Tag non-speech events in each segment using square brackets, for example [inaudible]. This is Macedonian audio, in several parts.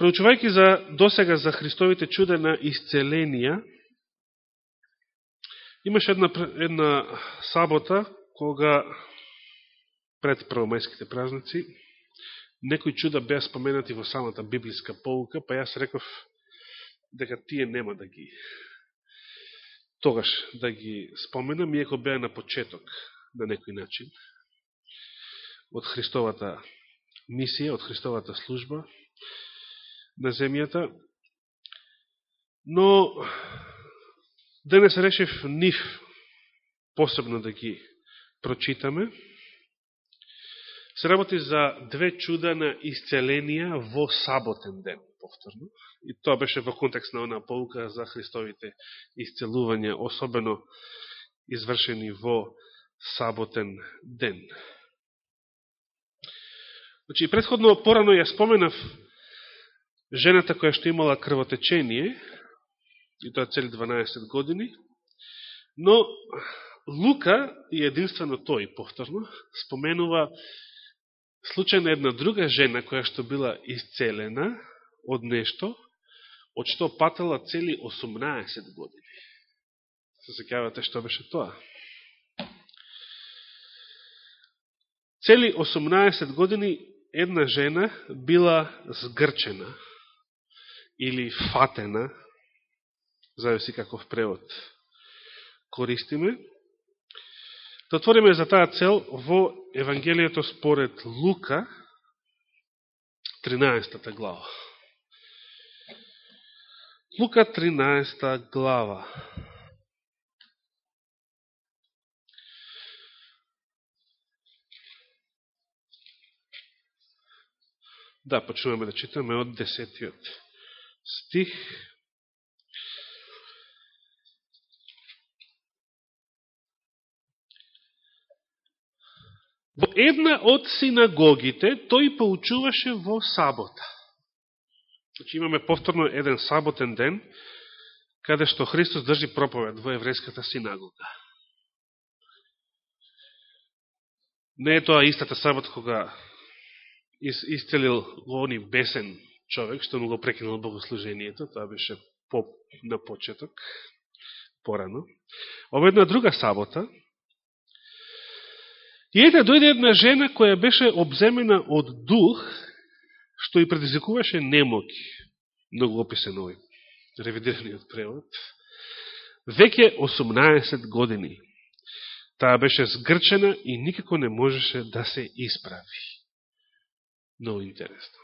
Проучувајќи за досега за Христовите чуда на исцеленија, имаше една, една сабота, кога пред првомајските празници, некои чуда беа споменати во самата библиска полука, па јас реков дека тие нема да ги тогаш да ги споменам, иако беа на почеток на некој начин од Христовата мисија, од Христовата служба на земјата. Но денес решив нив посебно да ги прочитаме. Се работи за две чуда на исцеленија во саботен ден, повторно. И тоа беше во контекст на она полука за Христовите исцелувања, особено извршени во саботен ден. Значи, предходно, порано ја споменав жената која што имала крвотечение, и тоа цели 12 години, но Лука, и единствено тој повторно, споменува случај на една друга жена која што била исцелена од нешто, од што патала цели 18 години. Се секјавате што беше тоа? Цели 18 години една жена била сгрчена или фатена, зависи каков превод користиме. Да отвориме за таа цел во Евангелието според Лука, 13 глава. Лука 13 глава. Да, почнуваме да читаме од десетиот стих. Во една од синагогите тој поучуваше во сабота. Значи имаме повторно еден саботен ден, каде што Христос држи проповед во еврејската синагога. Не е тоа истата сабота кога исцелил они бесен човек, што му го прекинал богослужението, тоа беше по, на почеток, порано. Ова една друга сабота, и ете дојде една жена која беше обземена од дух, што и предизвикуваше немоќ, многу описен овој ревидираниот превод, веќе 18 години. Таа беше сгрчена и никако не можеше да се исправи. Много интересно.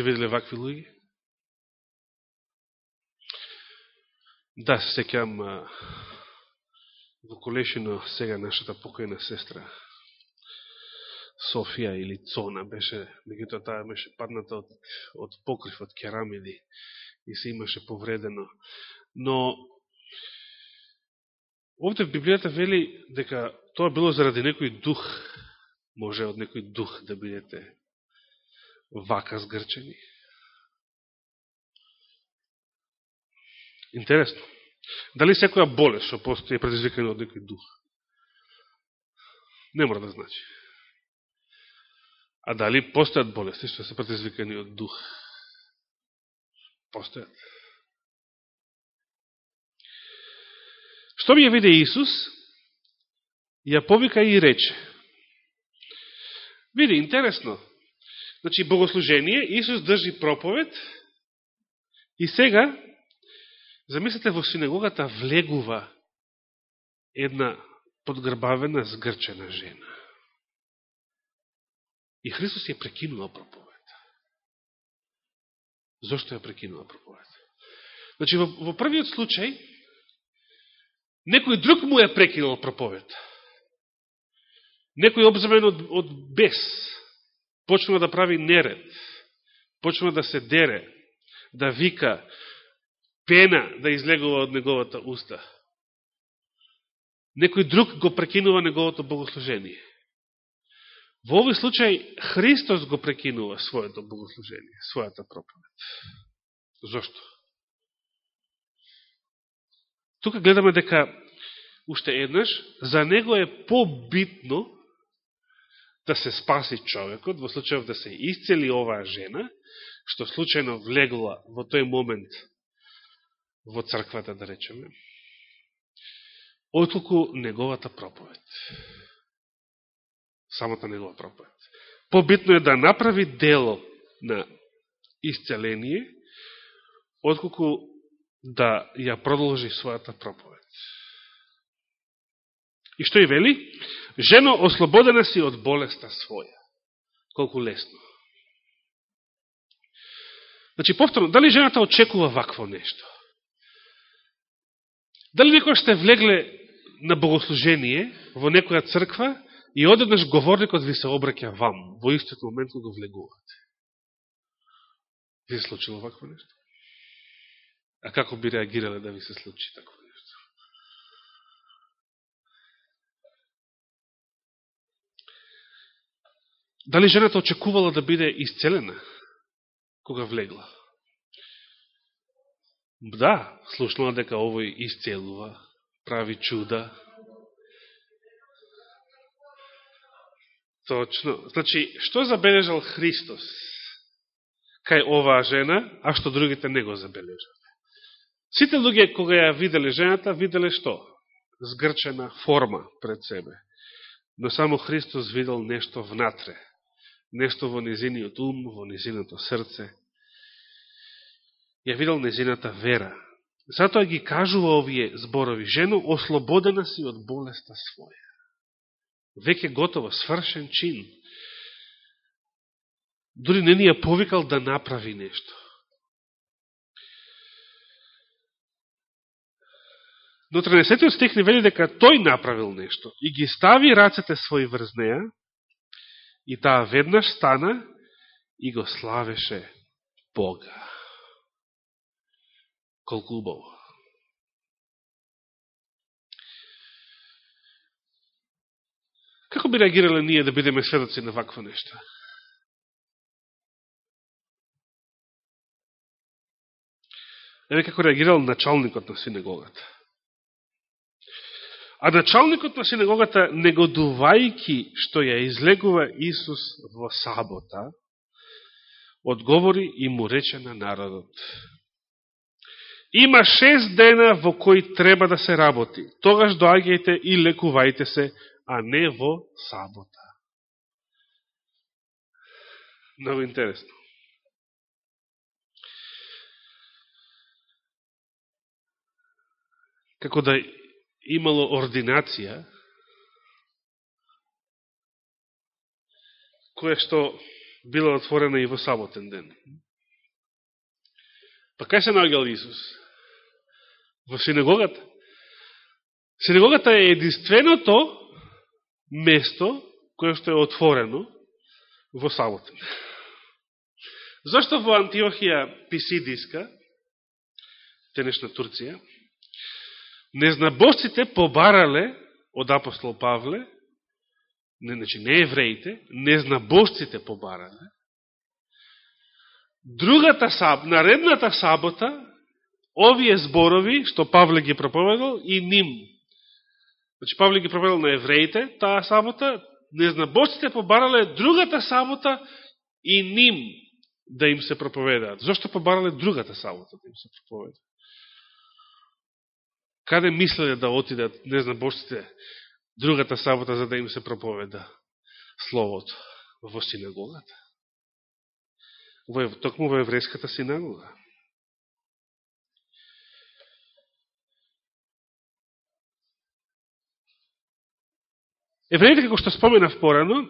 Сте видели вакви луѓе? Да, се секјам во Колешино сега нашата покојна сестра Софија или Цона беше, меѓутоа таа беше падната од, од покрив, од керамиди и се имаше повредено. Но овде в Библијата вели дека тоа било заради некој дух може од некој дух да бидете вака сгрчени. Интересно. Дали секоја болест што постои е предизвикана од некој дух? Не мора да значи. А дали постојат болести што се предизвикани од дух? Постојат. Што ми ја виде Исус? Ја повика и рече. Види, интересно. Значи, богослужение, Исус држи проповед и сега, замислете, во синагогата влегува една подгрбавена, сгрчена жена. И Христос ја прекинува проповед. Зошто ја прекинува проповед? Значи, во, во првиот случај, некој друг му ја прекинул проповед. Некој обземен од, од бес, почнува да прави неред, почнува да се дере, да вика, пена да излегува од неговата уста. Некој друг го прекинува неговото богослужение. Во овој случај Христос го прекинува своето богослужение, својата проповед. Зошто? Тука гледаме дека уште еднаш, за него е побитно да се спаси човекот, во случајов да се исцели оваа жена, што случајно влегла во тој момент во црквата, да речеме, отколку неговата проповед. Самата негова проповед. Побитно е да направи дело на исцеление, отколку да ја продолжи својата проповед. И што и вели? Жено, ослободена си од болеста своја. Колку лесно. Значи, повторно, дали жената очекува вакво нешто? Дали некој сте влегле на богослужение во некоја црква и одеднаш говорникот ви се обраќа вам во истот момент кога влегувате? Ви се случило вакво нешто? А како би реагирале да ви се случи такво Дали жената очекувала да биде исцелена кога влегла? Да, слушнала дека овој исцелува, прави чуда. Точно. Значи, што забележал Христос кај оваа жена, а што другите не го забележат? Сите луѓе, кога ја виделе жената, виделе што? згрчена форма пред себе. Но само Христос видел нешто внатре. Нешто во незиниот ум, во незиното срце. Ја видел незината вера. Затоа ги кажува овие зборови. Жено, ослободена си од болеста своја. Веќе готово, свршен чин. Дори не ни ја повикал да направи нешто. Но 13 стих не вели дека тој направил нешто и ги стави рацете своји врз неја и таа веднаш стана и го славеше Бога. Колку убаво. Како би реагирале ние да бидеме сведоци на вакво нешто? Еве како реагирал началникот на синагогата. А началникот на синагогата, негодувајки што ја излегува Исус во сабота, одговори и му рече на народот. Има шест дена во кои треба да се работи. Тогаш доаѓајте и лекувајте се, а не во сабота. Много интересно. Како да имало ординација, која што била отворена и во саботен ден. Па кај се наоѓал Исус? Во синагогата. Синагогата е единственото место кое што е отворено во саботен. Зошто во Антиохија Писидиска, тенешна Турција, Незнабосците побарале од апостол Павле, не, значи не евреите, незнабосците побарале, другата саб, наредната сабота, овие зборови, што Павле ги проповедал, и ним. Значи Павле ги проповедал на евреите, таа сабота, незнабожците побарале другата сабота и ним да им се проповедаат. Зошто побарале другата сабота да им се проповедаат? Каде мислеле да отидат незнабожците другата сабота за да им се проповеда Словото во синагогата? Во, токму во еврейската синагога. Евреите, како што споменав порано,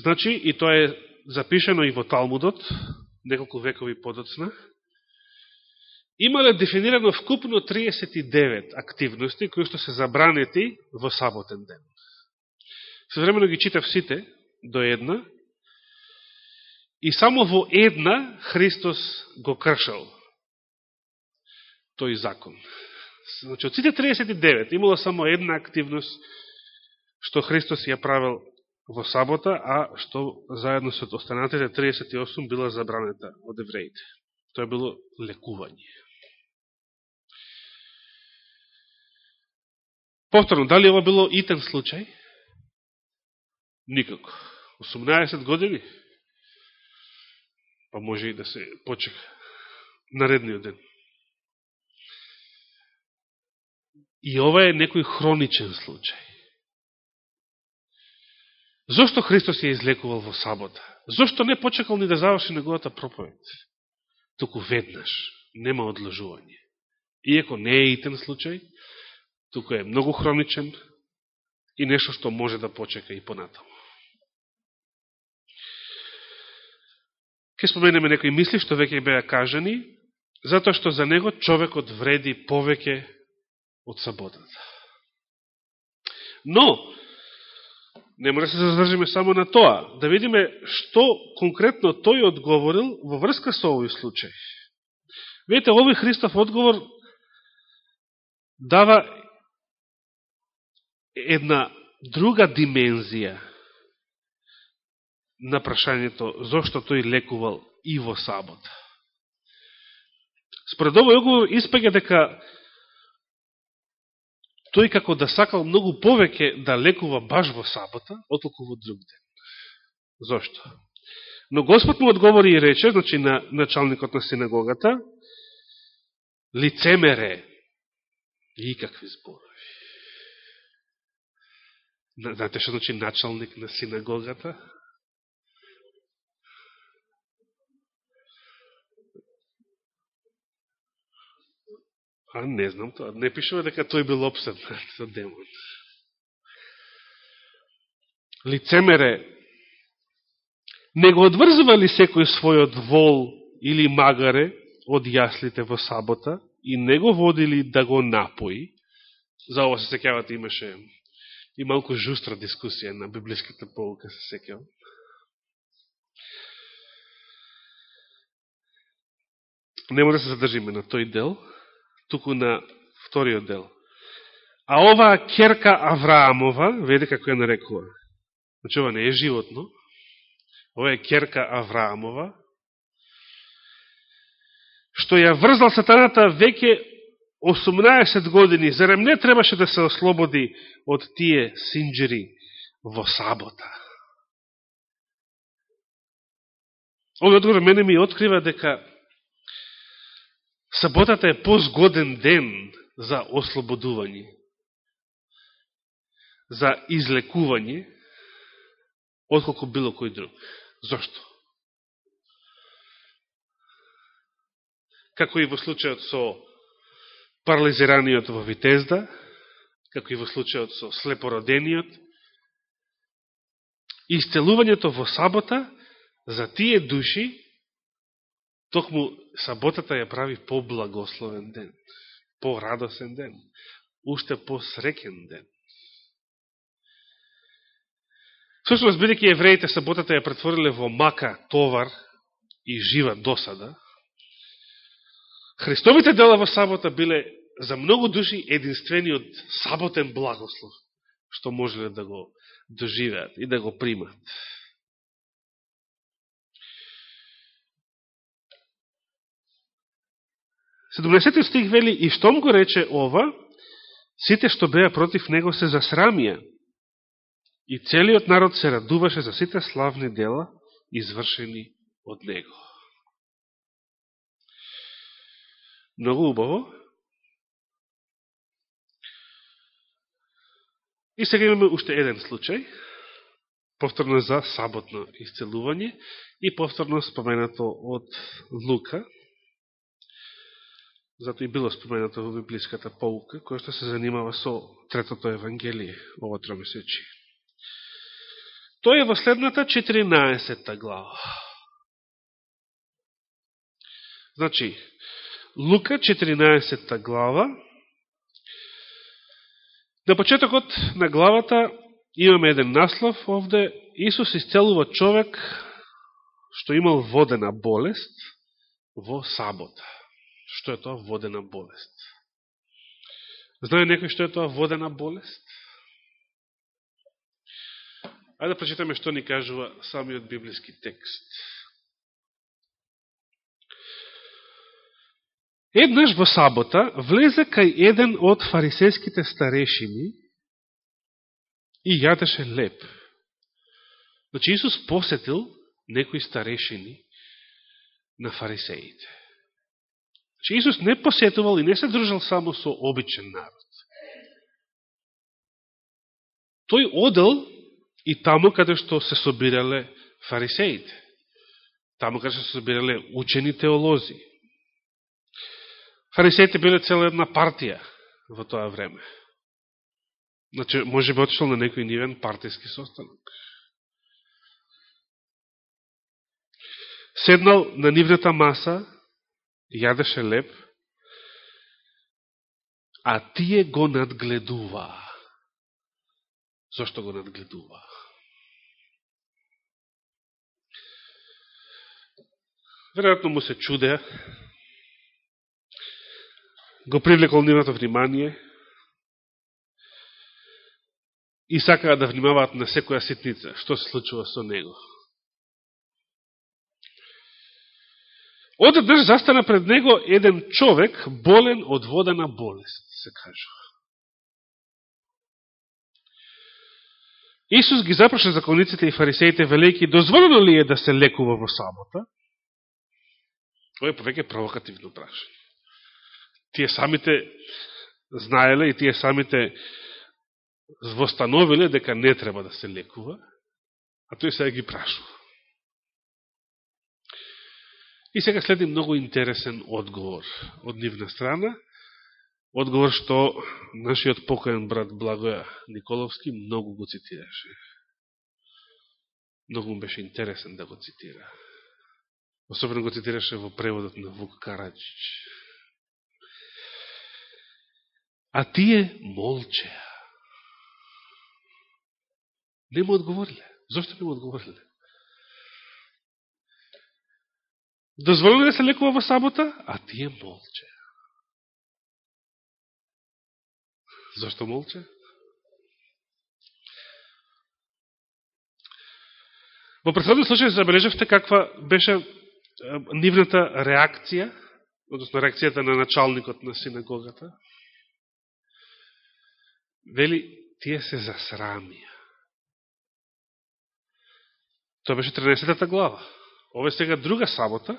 значи, и тоа е запишено и во Талмудот, неколку векови подоцна, имале дефинирано вкупно 39 активности кои што се забранети во саботен ден. Современо ги читав сите до една и само во една Христос го кршал тој закон. Значи, од сите 39 имало само една активност што Христос ја правил во сабота, а што заедно со останатите 38 била забранета од евреите. Тоа било лекување. Повторно, дали ова било итен случај? Никако. 18 години? Па може и да се почека наредниот ден. И ова е некој хроничен случај. Зошто Христос ја излекувал во сабота? Зошто не почекал ни да заврши неговата проповед? Туку веднаш, нема одложување. Иако не е итен случај, туку е многу хроничен и нешто што може да почека и понатаму. Ке споменеме некои мисли што веќе беа кажани, затоа што за него човекот вреди повеќе од саботата. Но, не мора да се задржиме само на тоа, да видиме што конкретно тој одговорил во врска со овој случај. Видите, овој Христов одговор дава една друга димензија на прашањето зошто тој лекувал и во сабот? Според овој оговор испега дека тој како да сакал многу повеќе да лекува баш во сабота, отолку во друг ден. Зошто? Но Господ му одговори и рече, значи на началникот на синагогата, лицемере и какви зборови. Знаете што значи началник на синагогата? А не знам тоа. Не пишува дека тој бил обсед со [laughs] демон. Лицемере, не го одврзува ли секој својот вол или магаре од јаслите во сабота и не го водили да го напои? За ова се секјавате имаше и малку жустра дискусија на библиската полука се секјам. Нема да се задржиме на тој дел, туку на вториот дел. А оваа керка Авраамова, веде како ја нарекува. Значи, ова не е животно. Ова е керка Авраамова, што ја врзал сатаната веќе 18 години. Зарем не требаше да се ослободи од тие синджери во сабота? Овој одговор мене ми открива дека Саботата е позгоден ден за ослободување, за излекување, отколку било кој друг. Зошто? Како и во случајот со парализираниот во Витезда, како и во случајот со слепородениот, истелувањето во сабота за тие души Токму саботата ја прави по-благословен ден, по-радосен ден, уште по-срекен ден. Сушност, бидеќи евреите саботата ја претвориле во мака, товар и жива досада, Христовите дела во сабота биле за многу души единствениот саботен благослов, што можеле да го доживеат и да го примат. 70 стих вели, и штом го рече ова, сите што беа против него се засрамија. И целиот народ се радуваше за сите славни дела, извршени од него. Многу убаво. И сега имаме уште еден случај, повторно за саботно исцелување и повторно споменато од Лука, Зато и било споменато во библиската поука, која што се занимава со Третото Евангелие ово тромесечи. Тој е во следната 14 глава. Значи, Лука 14 глава, на почетокот на главата имаме еден наслов овде, Исус исцелува човек што имал водена болест во сабота. Што е тоа водена болест? Знае некој што е тоа водена болест? Ајде да прочитаме што ни кажува самиот библиски текст. Еднаш во сабота влезе кај еден од фарисејските старешини и јадеше леп. Значи Исус посетил некои старешини на фарисеите. Значи Исус не посетувал и не се држал само со обичен народ. Тој одел и таму каде што се собирале фарисеите. Таму каде што се собирале учени теолози. Фарисеите биле цела една партија во тоа време. Значи, може би отишол на некој нивен партијски состанок. Седнал на нивната маса, јадеше леп, а тие го надгледуваа. Зошто го надгледуваа? Веројатно му се чудеа, го привлекол нивното внимание и сакаа да внимаваат на секоја ситница, што се случува со него. Одеднаш застана пред него еден човек болен од водена болест, се кажува. Исус ги запраша закониците и фарисеите велики, дозволено ли е да се лекува во сабота? Тоа е повеќе провокативно прашање. Тие самите знаеле и тие самите востановиле дека не треба да се лекува, а тој сега ги прашува. И сега следи многу интересен одговор од нивна страна, одговор што нашиот покоен брат Благоја Николовски многу го цитираше. Многу му беше интересен да го цитира. Особено го цитираше во преводот на Вук Караджич. А тие молчеа. Не му одговориле. Зошто не му одговориле? Дозволено да се лекува во сабота, а тие молче. Зошто молче? Во предходниот случај забележавте каква беше нивната реакција, односно реакцијата на началникот на синагогата. Вели, тие се засрамија. Тоа беше 13 глава. Ова е сега друга сабота,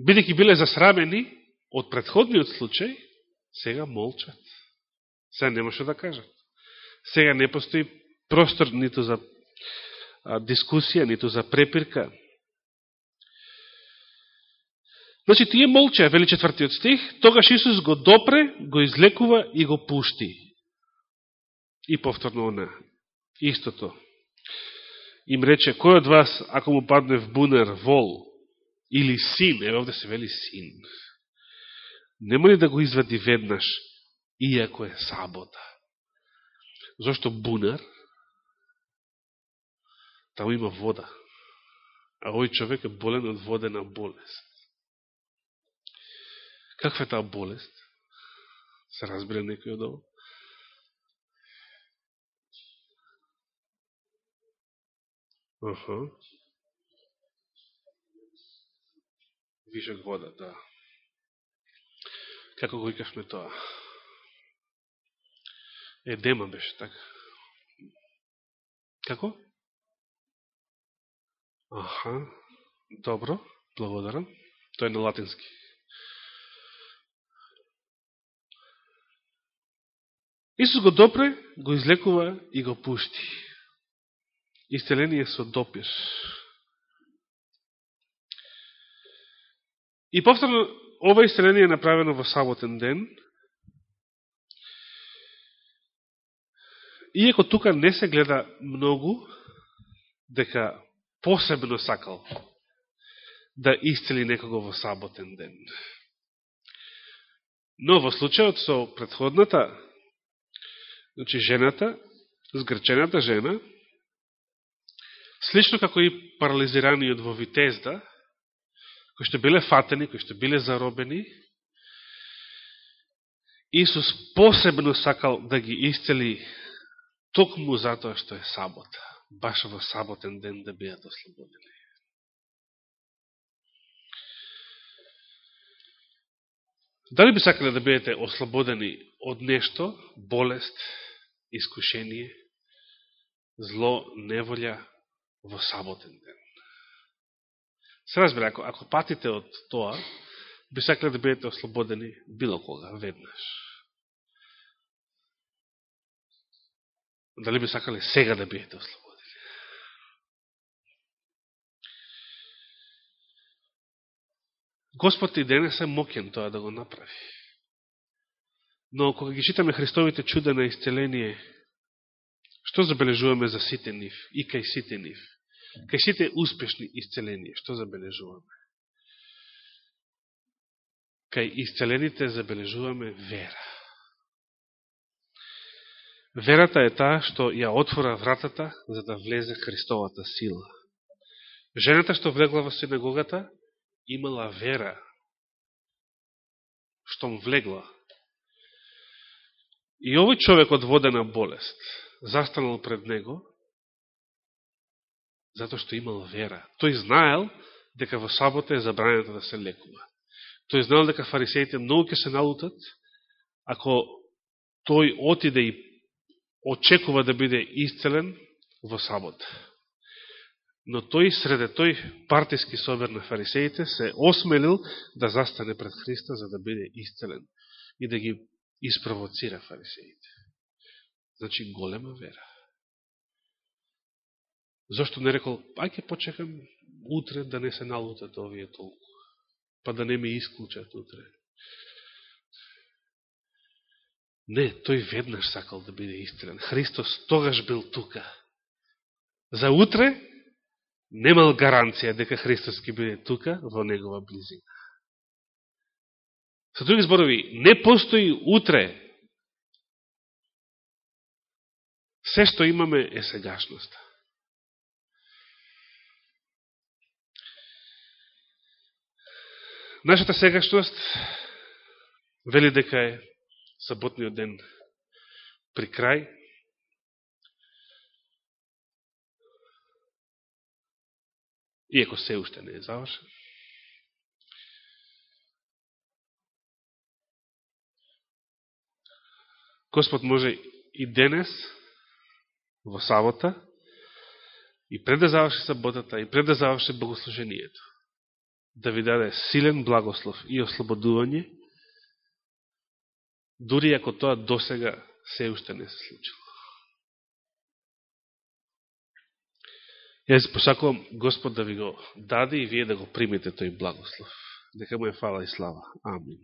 бидеќи биле засрамени од предходниот случај, сега молчат. Сега немаше да кажат. Сега не постои простор ниту за дискусија, ниту за препирка. Значи, тие молча, вели четвртиот стих, тогаш Исус го допре, го излекува и го пушти. И повторно она, истото им рече, кој од вас, ако му падне в бунер вол или син, е овде се вели син, нема ли да го извади веднаш, иако е сабота? Зошто бунер? Таму има вода. А овој човек е болен од водена болест. Каква е таа болест? Се разбере некој од ово? Аха. Вишок вода, да. Како го викавме тоа? Едема беше така. Како? Аха, добро, благодарам. Тоа е на латински. Исус го допре, го излекува и го пушти исцеление со допир. И повторно, ова исцеление е направено во саботен ден, Иеко тука не се гледа многу, дека посебно сакал да исцели некого во саботен ден. Но во случајот со предходната, значи жената, сгрчената жена, Слично како и парализираниот во Витезда, кои што биле фатени, кои што биле заробени, Исус посебно сакал да ги исцели токму затоа што е сабота, баш во саботен ден да бидат ослободени. Дали би сакале да бидете ослободени од нешто, болест, искушение, зло, неволја, во саботен ден. Се разбира, ако, ако патите од тоа, би сакале да бидете ослободени било кога, веднаш. Дали би сакале сега да бидете ослободени? Господ и денес е мокен тоа да го направи. Но кога ги читаме Христовите чуда на исцеление, што забележуваме за сите нив и кај сите нив? Кај сите успешни исцеление, што забележуваме? Кај исцелените забележуваме вера. Верата е таа што ја отвора вратата за да влезе Христовата сила. Жената што влегла во синагогата имала вера штом влегла. И овој човек од водена болест застанал пред него затоа што имал вера. Тој знаел дека во сабота е забрането да се лекува. Тој знаел дека фарисеите многу ќе се налутат ако тој отиде и очекува да биде исцелен во сабота но тој среде тој партиски собер на фарисеите се осмелил да застане пред Христа за да биде исцелен и да ги испровоцира фарисеите. Значи голема вера. Зошто не рекол, ај ке почекам утре да не се налутат овие толку, па да не ми исклучат утре. Не, тој веднаш сакал да биде истрен. Христос тогаш бил тука. За утре немал гаранција дека Христос ќе биде тука во негова близина. Со други зборови, не постои утре. Се што имаме е сегашноста. Нашата сегашност вели дека е саботниот ден при крај, иако се уште не е завршен. Господ може и денес, во сабота, и пред да заврши саботата, и пред да заврши богослужението, да ви даде силен благослов и ослободување, дури ако тоа досега се уште не се случило. Јас посакувам Господ да ви го даде и вие да го примете тој благослов. Нека му е фала и слава. Амин.